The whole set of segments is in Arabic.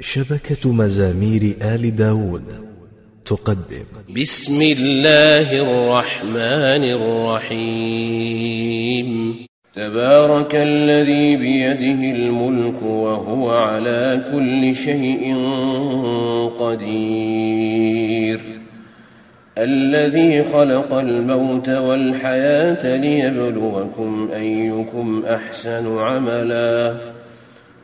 شبكة مزامير آل داود تقدم. بسم الله الرحمن الرحيم. تبارك الذي بيده الملك وهو على كل شيء قدير. الذي خلق الموت والحياة ليبلوكم أيكم أحسن عملاً.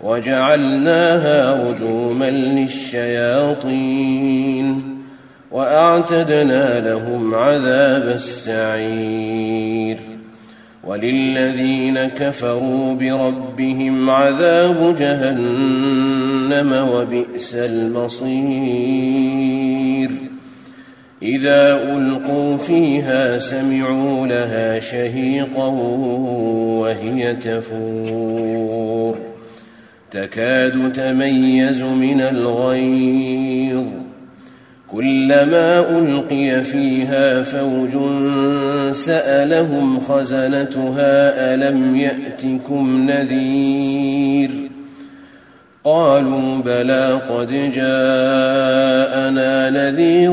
وجعلناها رجوما للشياطين وأعتدنا لهم عذاب السعير وللذين كفروا بربهم عذاب جهنم وبئس المصير إذا ألقوا فيها سمعوا لها شهيقا وهي تفور تكاد تميز من الغيظ. كلما ألقي فيها فوج سألهم خزنتها ألم يأتكم نذير؟ قالوا بلى قد جاءنا نذير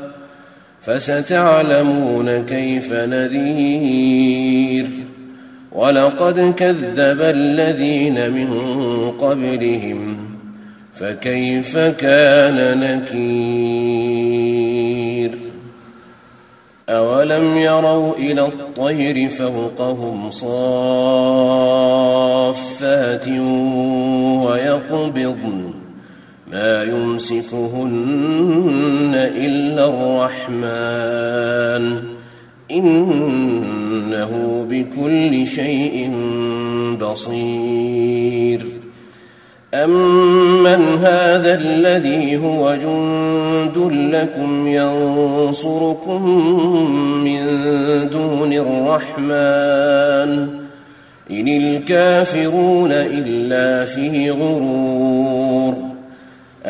فستعلمون كيف نذير. ولقد كذب الذين من قبلهم فكيف كان نكير؟ أولم يروا إلى الطير فوقهم صافات ويقبضن ما يمسكهن إلا الرحمن. إنه بكل شيء بصير. أمن هذا الذي هو جند لكم ينصركم من دون الرحمن. إن الكافرون إلا في غرور.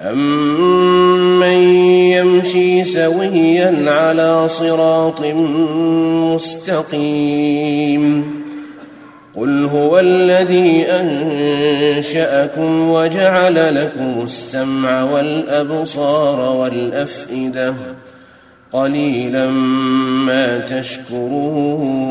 أمن يمشي سويا على صراط مستقيم قل هو الذي أنشأكم وجعل لكم السمع والأبصار والأفئدة قليلا ما تشكرون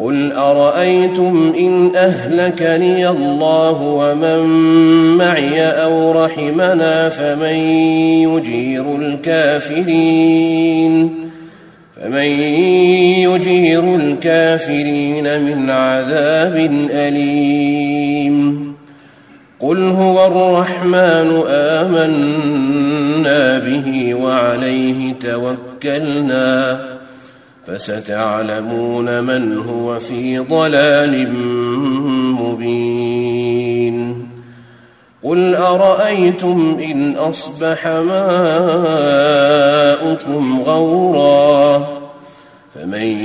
قل ارايتم ان اهلكني الله ومن معي أو رحمنا فمن يجير الكافرين فمن يجير الكافرين من عذاب اليم قل هو الرحمن امنا به وعليه توكلنا فستعلمون من هو في ضلال مبين. قل أرأيتم إن أصبح ماؤكم غورا فمن